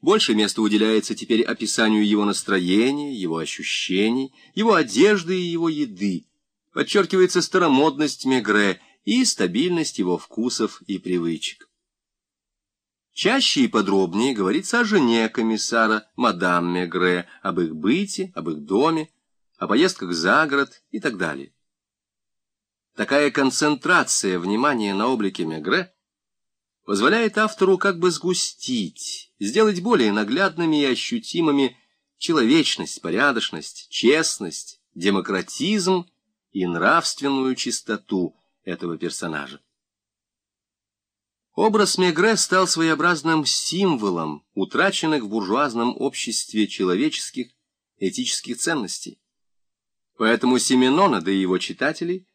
Больше места уделяется теперь описанию его настроения, его ощущений, его одежды и его еды. Подчеркивается старомодность Мегре и стабильность его вкусов и привычек. Чаще и подробнее говорится о жене комиссара, мадам Мегре, об их быте, об их доме, о поездках за город и так далее. Такая концентрация внимания на облике Мегре позволяет автору как бы сгустить, сделать более наглядными и ощутимыми человечность, порядочность, честность, демократизм и нравственную чистоту этого персонажа. Образ Мегре стал своеобразным символом утраченных в буржуазном обществе человеческих этических ценностей. Поэтому Семенона, да и его читателей,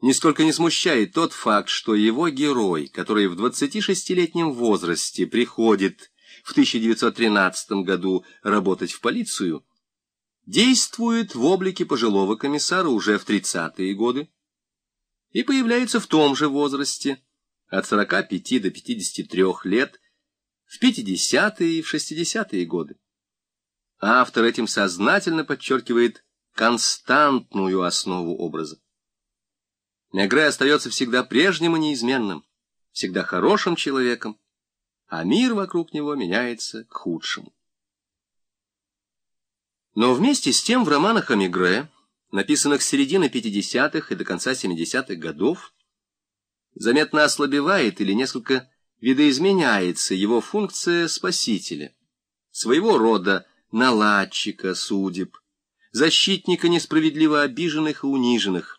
нисколько не смущает тот факт, что его герой, который в 26-летнем возрасте приходит в 1913 году работать в полицию, действует в облике пожилого комиссара уже в 30-е годы и появляется в том же возрасте – от 45 до 53 лет в 50-е и в 60-е годы. Автор этим сознательно подчеркивает константную основу образа. Мегре остается всегда прежним и неизменным, всегда хорошим человеком, а мир вокруг него меняется к худшему. Но вместе с тем в романах о Мегре, написанных с середины 50-х и до конца 70-х годов, заметно ослабевает или несколько видоизменяется его функция спасителя, своего рода наладчика судеб, защитника несправедливо обиженных и униженных,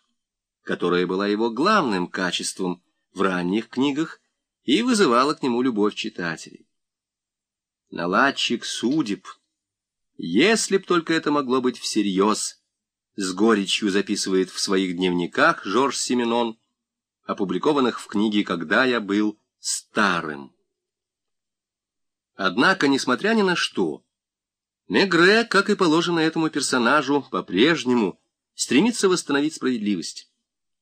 которая была его главным качеством в ранних книгах и вызывала к нему любовь читателей. Наладчик судеб, если б только это могло быть всерьез, с горечью записывает в своих дневниках Жорж Семенон, опубликованных в книге «Когда я был старым». Однако, несмотря ни на что, Мегре, как и положено этому персонажу, по-прежнему стремится восстановить справедливость,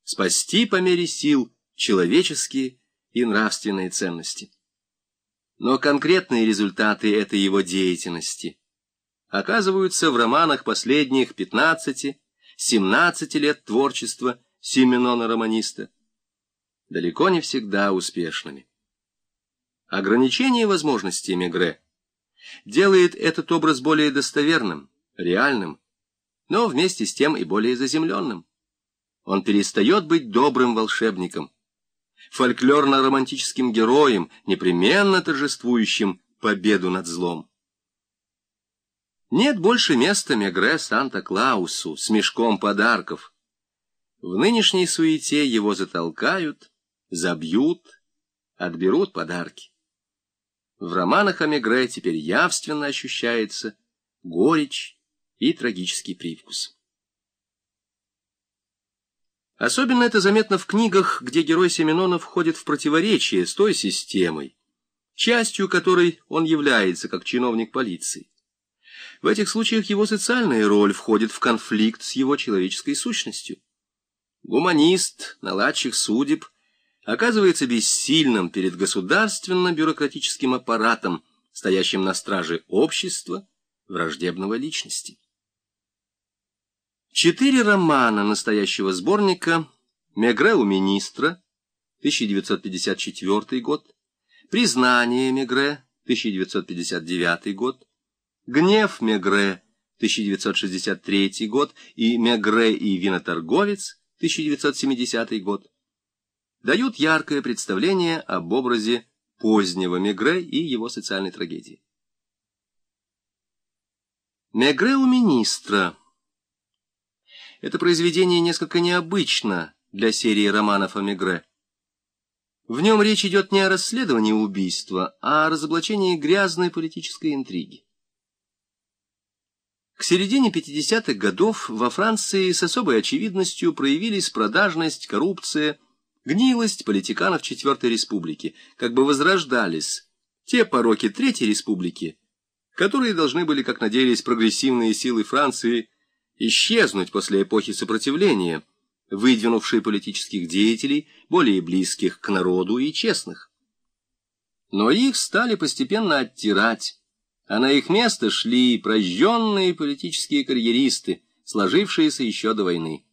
спасти по мере сил человеческие и нравственные ценности. Но конкретные результаты этой его деятельности оказываются в романах последних 15-17 лет творчества Сименона-романиста, далеко не всегда успешными. Ограничение возможностей Мегре делает этот образ более достоверным, реальным, но вместе с тем и более заземленным. Он перестает быть добрым волшебником, фольклорно-романтическим героем, непременно торжествующим победу над злом. Нет больше места Мегре Санта-Клаусу с мешком подарков. В нынешней суете его затолкают, забьют, отберут подарки. В романах о Мегре теперь явственно ощущается горечь и трагический привкус. Особенно это заметно в книгах, где герой Семенона входит в противоречие с той системой, частью которой он является как чиновник полиции. В этих случаях его социальная роль входит в конфликт с его человеческой сущностью. Гуманист, наладчик судеб – оказывается бессильным перед государственно-бюрократическим аппаратом, стоящим на страже общества, враждебного личности. Четыре романа настоящего сборника «Мегре у министра» 1954 год, «Признание Мегре» 1959 год, «Гнев Мегре» 1963 год и «Мегре и виноторговец» 1970 год дают яркое представление об образе позднего Мегре и его социальной трагедии. Мегре у министра. Это произведение несколько необычно для серии романов о Мегре. В нем речь идет не о расследовании убийства, а о разоблачении грязной политической интриги. К середине 50-х годов во Франции с особой очевидностью проявились продажность, коррупция, гнилость политиканов Четвертой Республики, как бы возрождались те пороки Третьей Республики, которые должны были, как надеялись прогрессивные силы Франции, исчезнуть после эпохи сопротивления, выдвинувшей политических деятелей, более близких к народу и честных. Но их стали постепенно оттирать, а на их место шли прожженные политические карьеристы, сложившиеся еще до войны.